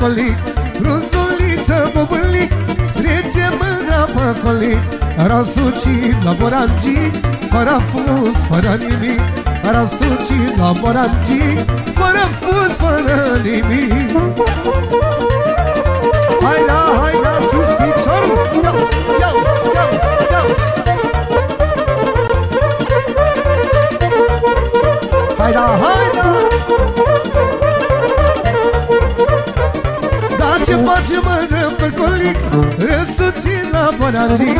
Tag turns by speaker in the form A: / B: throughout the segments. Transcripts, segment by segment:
A: Mândra pe colic Frunzuliță bobâlic Trece mândra pe colic Rasucit la borangii Fără fus, fără nimic. Rasucit la borangii Fără fus, fără nimic. Hai la, hai la, sus piciorul Iau-s, iau-s, bonargii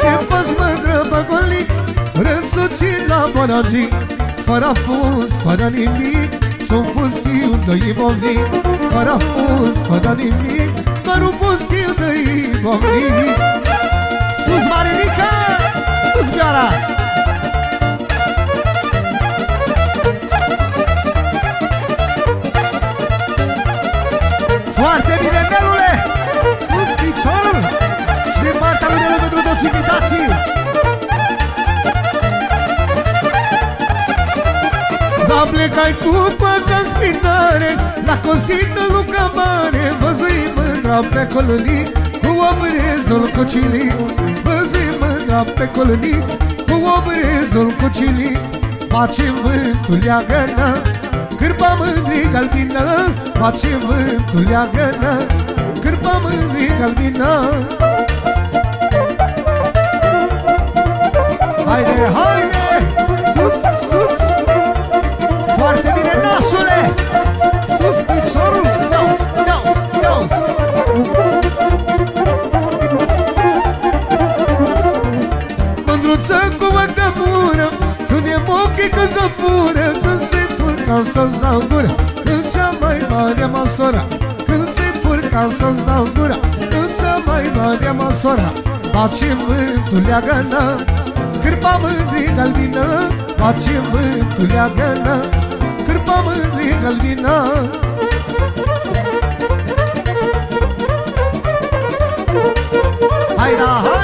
A: Ce faci mă grăbă golic Răsucit la bonargii Fără fuz, fără nimic Și-un pustiu dă-i bomnic Fără fuz, fără nimic Doar un pustiu dă-i bomnic Sus Marinica, sus gara! Da plecai cu păza în spinare La cosită Luca Mare Văzui mândra pe colonii Cu obrezul cocilii Văzui mândra pe colonii Cu obrezul cocilii Face vântul leagănă Cârpa mândri galbină Face vântul leagănă Cârpa mândri galbină Haide, haide! Sus, sus! Ochii când se fură Când se furcă să-ți dau gură În cea mai mare măsură Când se furcă să-ți dau gură În cea mai mare măsură Face vântul leagănă. Cârpa mândri galbină Face vântul leagănă. Cârpa mândri galbină Hai da, hai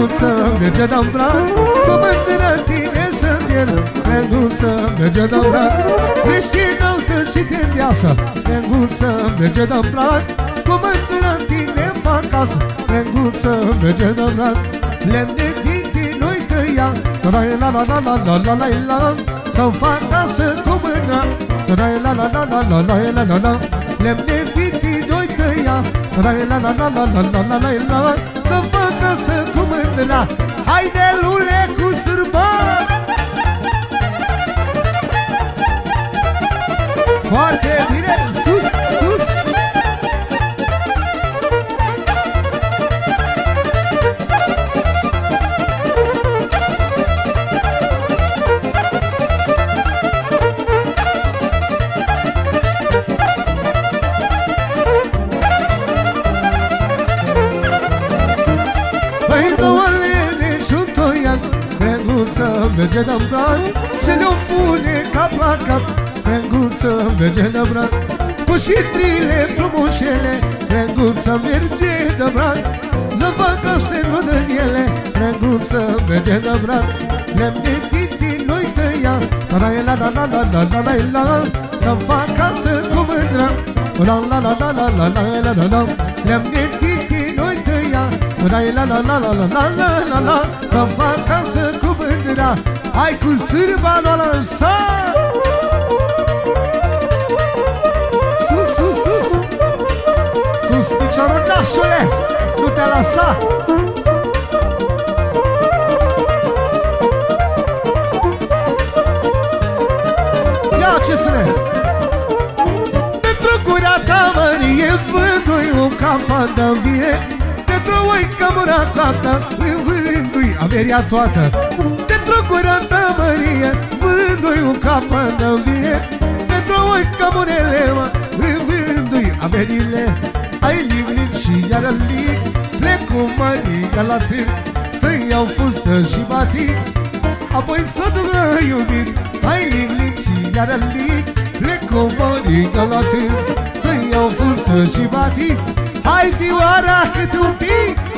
A: Crenguță merge de brac Cu mândră tine să pierd Crenguță merge de brac Crești înaltă și te îndeasă Crenguță merge de brac Cu mândră tine fac casă Crenguță merge de brac Lemne din noi tăia La la la la la la la la la Să-mi fac casă cu mâna. La la la la la la la la la la Lemne din noi tăia La la la la la la la la la la Să-mi fac casă cu mâna Haide lule cu sârbat Foarte bine, sus, sus merge de brac Și le-o pune cap la cap Crenguță merge de brac Cu șitrile frumușele Crenguță merge de brac Să facă așternul în ele Crenguță merge de brac Lemne titi noi tăia La la la la la la la la la la Să-mi fac casă cu mândra La la la la la la la la la la Lemne titi noi tăia La la la la la la la la la la Să-mi fac casă cu mândra Hai cu sârba la lansa Sus, sus, sus! Sus, piciorul nașule! Nu te lăsa Ia ce sune Pentru gura ta capa de vie. Pentru o camera coaptă Vându-i averia toată. Pentru curată mărie Vându-i un capa de vie Pentru o camurele Vându-i averile Ai lic și iar lic Plec cu mărica la tir Să iau fustă și batic Apoi să duc la iubiri Hai lic, lic și iar lic Plec cu mărica la tir Să iau fustă și batic Hai fioara câte un pic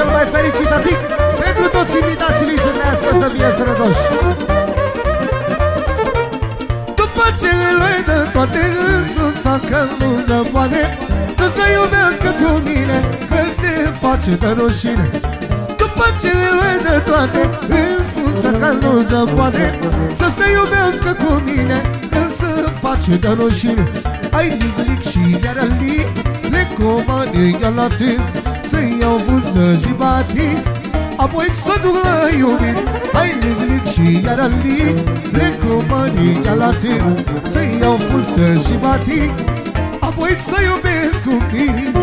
A: cel mai fericit atic Pentru toți invitații lui să trăiască să fie sănătoși. După ce le dă toate însusa că nu se poate Să se iubească cu mine Că se face de rușine. După ce le dă toate însusa că nu se poate Să se iubească cu mine Că se face de rușine. Ai lic, lic și iar lic Le comane la timp Să iau vâză și batic Apoi să duc la iubit. Hai lic, lic și iar lic Le comane la timp Să iau fustă și batic Apoi să iubesc un pic.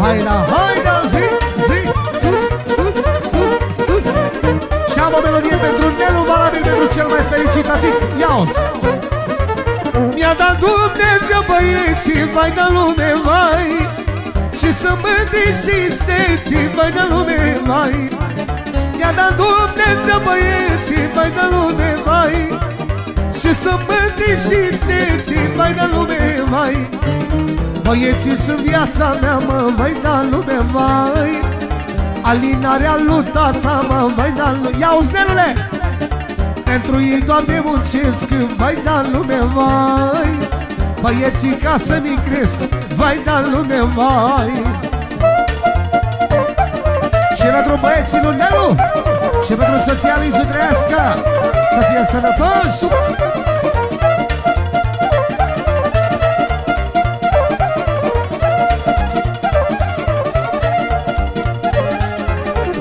A: Hai la, hai la, zi, zi, sus, sus, sus, sus. Și am o melodie pentru Nelu, valabil pentru cel mai fericit atic. Ia-o! Mi-a dat Dumnezeu băieții, vai de lume, vai. Și să mândri și steții, vai de lume, vai. Mi-a dat Dumnezeu băieții, vai de lume, vai. Și să mândri și steții, vai de lume, vai. Băieții sunt viața mea, mă, vai da lume, vai. Alinarea lui tata, mă, vai da lume Ia uzi, nelule! Pentru ei, Doamne, muncesc, vai da lume, vai. Băieții ca să-mi cresc, vai da lume, vai. Și pentru băieții lui Nelu Și pentru soția lui să trăiască Să fie sănătoși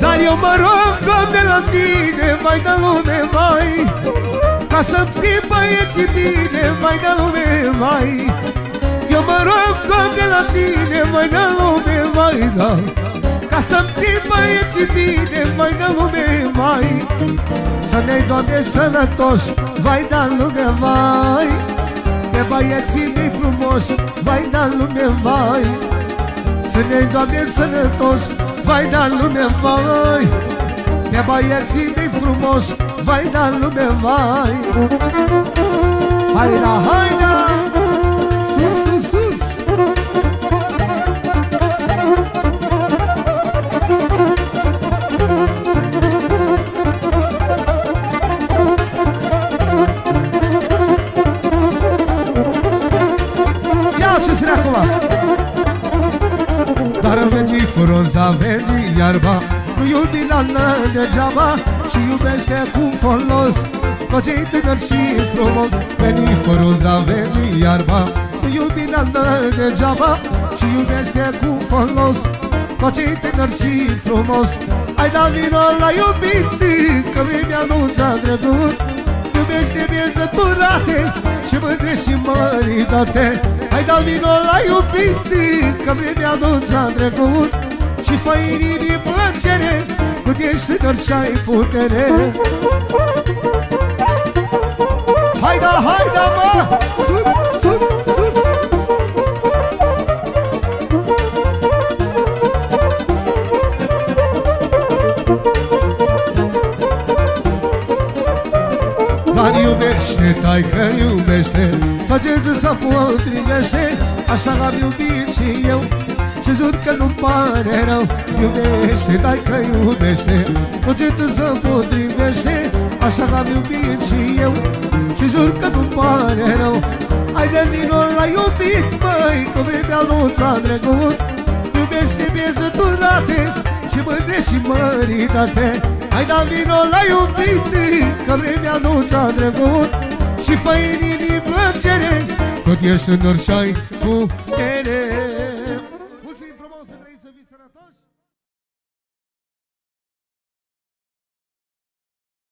A: Dar eu mă rog, Doamne, la tine, vai de lume, vai. Ca să-mi ții băieții bine, vai de lume, vai. Eu mă rog, Doamne, la tine, vai de lume, vai, da. Ca să-mi ții băieții bine, vai de lume, vai. Să ne Doamne, sănătoși, vai de lume, vai. De băieții mei frumoși, vai de lume, vai. Să ne Doamne, sănătoși, vai da lume, vai. De băieții mei frumoși, vai da lume, vai. Hai da, hai da, vegi frunza, vegi iarba Nu iubi la degeaba Și iubește cu folos. Tot ce-i tânăr și frumos Veni frunza, veni iarba Nu iubi la degeaba Și iubește cu folos. Tot ce-i tânăr și frumos Hai da vino la iubit Că vremea nu ți-a trecut. Iubește miezăturate Și mândre și măritate. Hai da vino la iubit Că vremea nu ți-a trecut. Și fă inimii plăcere Cât ești tânăr și ai putere Așa am iubit și eu. Și jur că nu-mi pare rău Iubește, taică, iubește. Faceți să potrivește Așa am iubit și eu. Și jur că nu-mi pare rău Hai de vino la iubit, măi Că vremea nu ți-a trecut. Iubește miezăturate Și mândre și măritate Hai da vino la iubit Că vremea nu ți-a trecut. Și fă inimii plăcere Tot ești în orșai cu ele